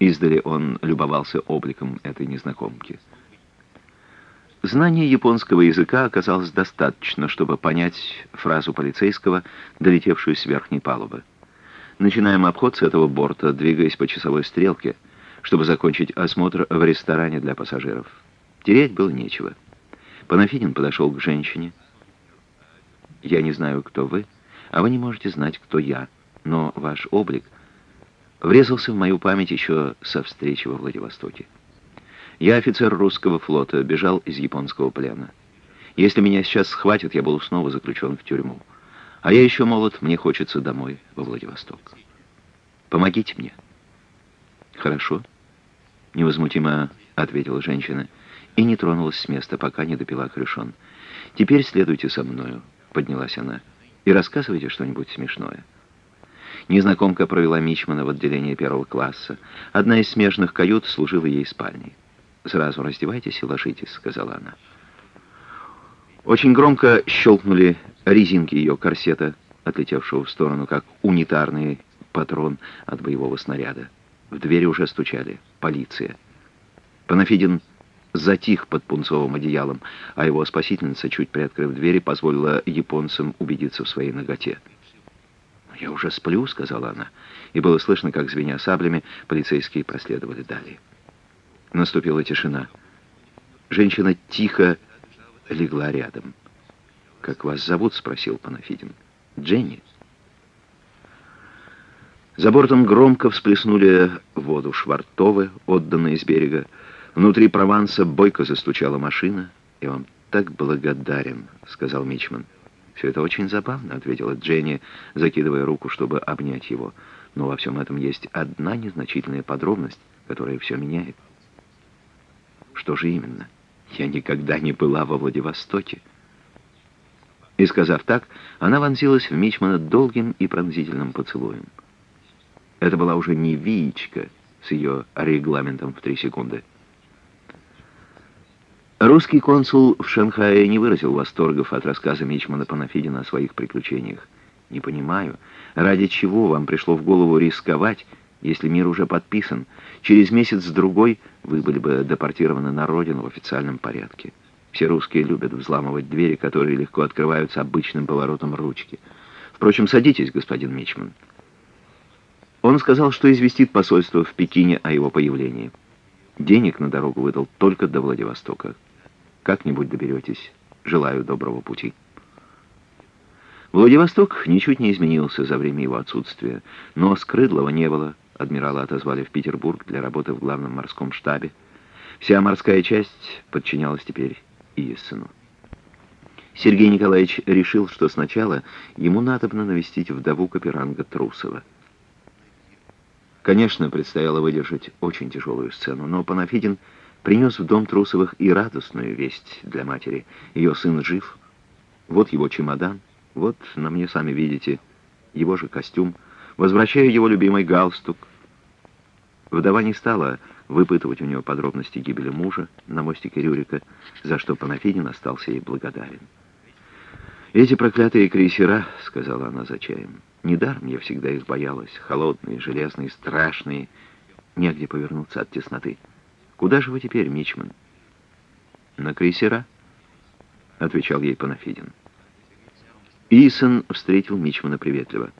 Издали он любовался обликом этой незнакомки. Знание японского языка оказалось достаточно, чтобы понять фразу полицейского, долетевшую с верхней палубы. Начинаем обход с этого борта, двигаясь по часовой стрелке, чтобы закончить осмотр в ресторане для пассажиров. Терять было нечего. Панафидин подошел к женщине. «Я не знаю, кто вы, а вы не можете знать, кто я, но ваш облик врезался в мою память еще со встречи во Владивостоке. Я офицер русского флота, бежал из японского плена. Если меня сейчас схватят, я буду снова заключен в тюрьму. А я еще молод, мне хочется домой, во Владивосток. Помогите мне». «Хорошо», — невозмутимо ответила женщина, — и не тронулась с места, пока не допила крюшон. «Теперь следуйте со мною», — поднялась она, — «и рассказывайте что-нибудь смешное». Незнакомка провела Мичмана в отделение первого класса. Одна из смежных кают служила ей спальней. «Сразу раздевайтесь и ложитесь», — сказала она. Очень громко щелкнули резинки ее корсета, отлетевшего в сторону, как унитарный патрон от боевого снаряда. В двери уже стучали. Полиция. Панафидин затих под пунцовым одеялом, а его спасительница, чуть приоткрыв двери, позволила японцам убедиться в своей ноготе. «Я уже сплю», — сказала она, и было слышно, как, звеня саблями, полицейские проследовали далее. Наступила тишина. Женщина тихо легла рядом. «Как вас зовут?» — спросил Панафидин. «Дженни». За бортом громко всплеснули воду швартовы, отданные с берега. Внутри Прованса бойко застучала машина. «Я вам так благодарен», — сказал Мичман. «Все это очень забавно», — ответила Дженни, закидывая руку, чтобы обнять его. «Но во всем этом есть одна незначительная подробность, которая все меняет». «Что же именно? Я никогда не была во Владивостоке». И сказав так, она вонзилась в Мичмана долгим и пронзительным поцелуем. Это была уже не Виечка с ее регламентом в три секунды. Русский консул в Шанхае не выразил восторгов от рассказа Мичмана Панафидина о своих приключениях. «Не понимаю, ради чего вам пришло в голову рисковать, если мир уже подписан? Через месяц-другой вы были бы депортированы на родину в официальном порядке. Все русские любят взламывать двери, которые легко открываются обычным поворотом ручки. Впрочем, садитесь, господин Мичман». Он сказал, что известит посольство в Пекине о его появлении. Денег на дорогу выдал только до Владивостока. Как-нибудь доберетесь. Желаю доброго пути. Владивосток ничуть не изменился за время его отсутствия, но Скрыдлова не было. Адмирала отозвали в Петербург для работы в главном морском штабе. Вся морская часть подчинялась теперь Иессену. Сергей Николаевич решил, что сначала ему надобно навестить вдову Каперанга Трусова. Конечно, предстояло выдержать очень тяжелую сцену, но Панафидин принес в дом Трусовых и радостную весть для матери. Ее сын жив. Вот его чемодан. Вот, на мне сами видите, его же костюм. Возвращаю его любимый галстук. Вдова не стала выпытывать у него подробности гибели мужа на мостике Рюрика, за что Панафидин остался ей благодарен. «Эти проклятые крейсера», — сказала она за чаем, — «недаром я всегда их боялась, холодные, железные, страшные, негде повернуться от тесноты». «Куда же вы теперь, Мичман?» «На крейсера», — отвечал ей Панафидин. Исон встретил Мичмана приветливо.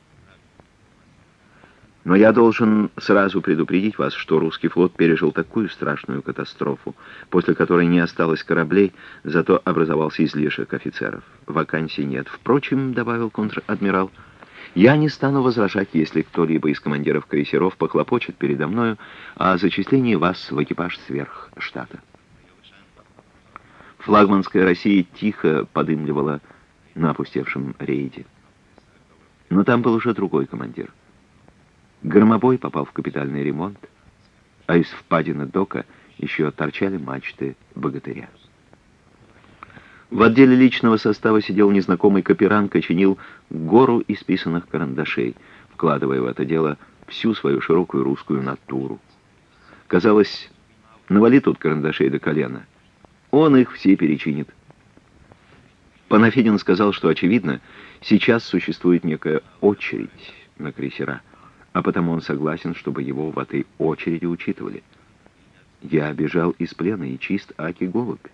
«Но я должен сразу предупредить вас, что русский флот пережил такую страшную катастрофу, после которой не осталось кораблей, зато образовался излишек офицеров. Вакансий нет. Впрочем, — добавил контр-адмирал, — я не стану возражать, если кто-либо из командиров крейсеров похлопочет передо мною о зачислении вас в экипаж сверх штата. Флагманская Россия тихо подымливала на опустевшем рейде. Но там был уже другой командир. Громобой попал в капитальный ремонт, а из впадины дока еще торчали мачты богатыря. В отделе личного состава сидел незнакомый каперанг и чинил гору исписанных карандашей, вкладывая в это дело всю свою широкую русскую натуру. Казалось, навали тут карандашей до колена. Он их все перечинит. Панафидин сказал, что, очевидно, сейчас существует некая очередь на крейсера. а потому он согласен, чтобы его в этой очереди учитывали. Я бежал из плена и чист, аки голубь.